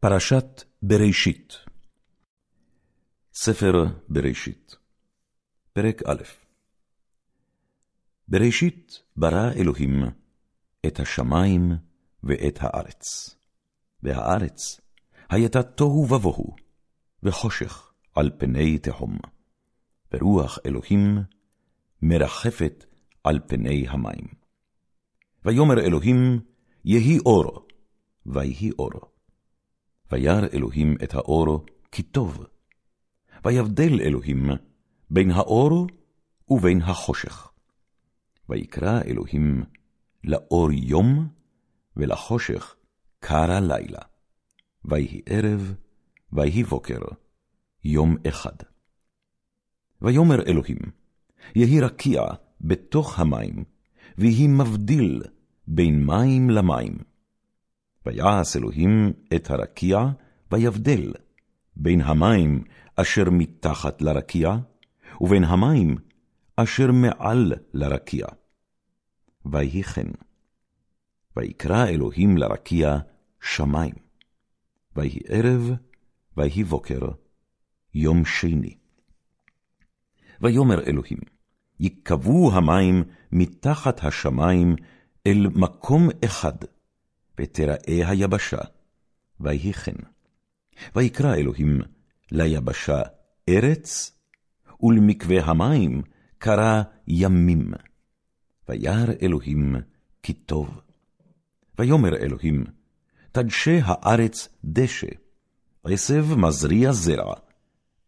פרשת בראשית ספר בראשית פרק א' בראשית ברא אלוהים את השמיים ואת הארץ. והארץ הייתה תוהו ובוהו, וחושך על פני תהום. ורוח אלוהים מרחפת על פני המים. ויאמר אלוהים, יהי אור, ויהי אור. וירא אלוהים את האור כי טוב. ויבדל אלוהים בין האור ובין החושך. ויקרא אלוהים לאור יום, ולחושך קרא לילה. ויהי ערב, ויהי בוקר, יום אחד. ויאמר אלוהים, יהי רקיע בתוך המים, ויהי מבדיל בין מים למים. ויעש אלוהים את הרקיע, ויבדל בין המים אשר מתחת לרקיע, ובין המים אשר מעל לרקיע. ויהי כן. ויקרא אלוהים לרקיע שמים. ויהי ערב, ויהי בוקר, יום שני. ויאמר אלוהים, יקבעו המים מתחת השמים אל מקום אחד, ותראה היבשה, ויהי כן. ויקרא אלוהים ליבשה ארץ, ולמקווה המים קרא ימים. וירא אלוהים כי טוב. ויאמר אלוהים, תדשה הארץ דשא, עשב מזריע זרע,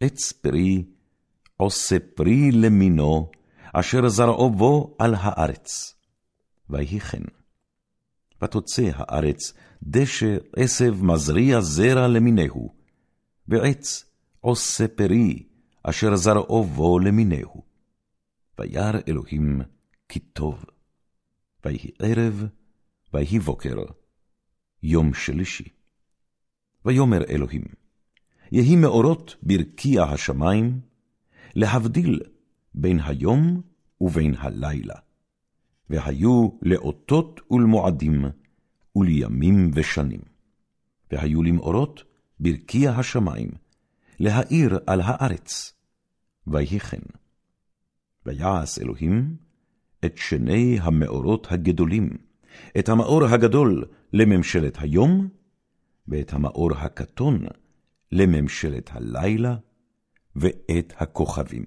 עץ פרי, עושה פרי למינו, אשר זרעו בו על הארץ. ויהי כן. ותוצא הארץ דשא עשב מזריע זרע למיניהו, ועץ עושה פרי, אשר זרעו בו למיניהו. וירא אלוהים כי טוב. ויהי ערב, ויהי בוקר, יום שלישי. ויאמר אלוהים, יהי מאורות ברקיע השמיים, להבדיל בין היום ובין הלילה. והיו לאותות ולמועדים, ולימים ושנים. והיו למאורות ברקיע השמיים, להאיר על הארץ. ויהי כן. ויעש אלוהים את שני המאורות הגדולים, את המאור הגדול לממשלת היום, ואת המאור הקטון לממשלת הלילה, ואת הכוכבים.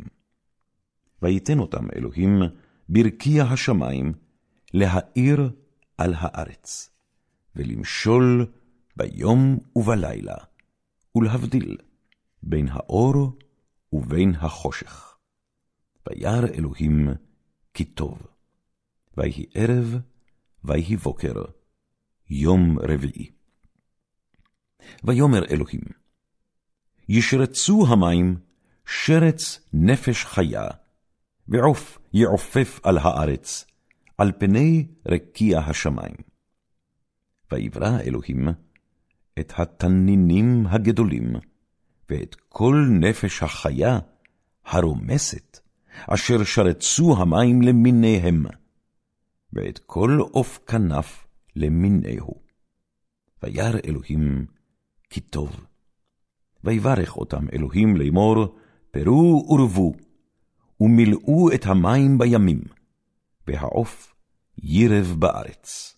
ויתן אותם אלוהים ברקיע השמיים, להאיר על הארץ, ולמשול ביום ובלילה, ולהבדיל בין האור ובין החושך. וירא אלוהים כי טוב. ויהי ערב, ויהי בוקר, יום רביעי. ויאמר אלוהים, ישרצו המים שרץ נפש חיה, ועוף יעופף על הארץ, על פני רקיע השמיים. ויברא אלוהים את התנינים הגדולים, ואת כל נפש החיה הרומסת, אשר שרצו המים למיניהם, ואת כל עוף כנף למיניהו. וירא אלוהים כי טוב. ויברך אותם אלוהים לאמור, פרו ורבו, ומילאו את המים בימים, והעוף יירב בארץ.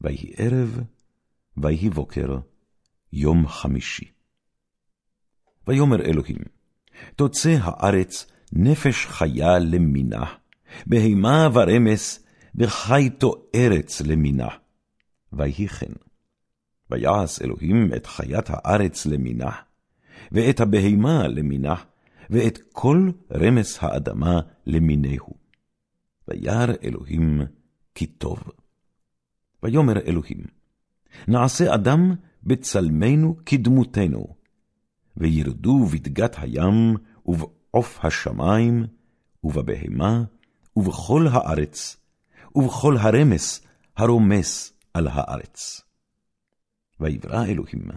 ויהי ערב, ויהי בוקר, יום חמישי. ויאמר אלוהים, תוצא הארץ נפש חיה למינה, בהמה ורמס, וחי תוארץ למינה. ויהי כן. ויעש אלוהים את חיית הארץ למינה, ואת הבהמה למינה, ואת כל רמס האדמה למיניהו. וירא אלוהים כי טוב. ויאמר אלוהים, נעשה אדם בצלמנו כדמותנו, וירדו בדגת הים, ובעוף השמיים, ובבהמה, ובכל הארץ, ובכל הרמס הרומס על הארץ. ויברא אלוהים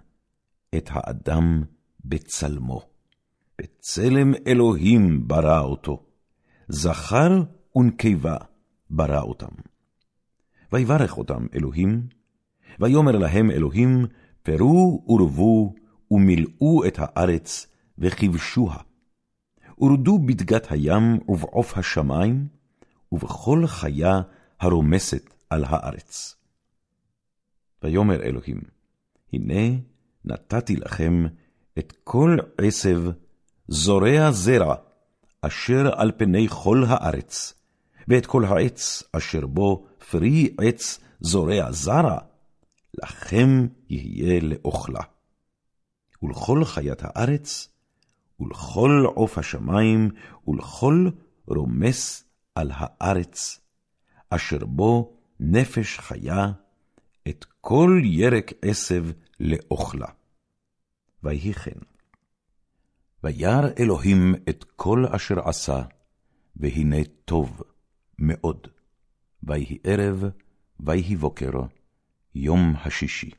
את האדם בצלמו. בצלם אלוהים ברא אותו, זכר ונקבה ברא אותם. ויברך אותם אלוהים, ויאמר להם אלוהים, פרו ורבו, ומילאו את הארץ, וכבשוה. ורדו בדגת הים ובעוף השמים, ובכל חיה הרומסת על הארץ. ויאמר אלוהים, הנה נתתי לכם את כל עשב זורע זרע, אשר על פני כל הארץ, ואת כל העץ אשר בו פרי עץ זורע זרע, לכם יהיה לאוכלה. ולכל חיית הארץ, ולכל עוף השמים, ולכל רומס על הארץ, אשר בו נפש חיה, את כל ירק עשב לאוכלה. ויהי כן. וירא אלוהים את כל אשר עשה, והנה טוב מאוד. ויהי ערב, ויהי בוקר, יום השישי.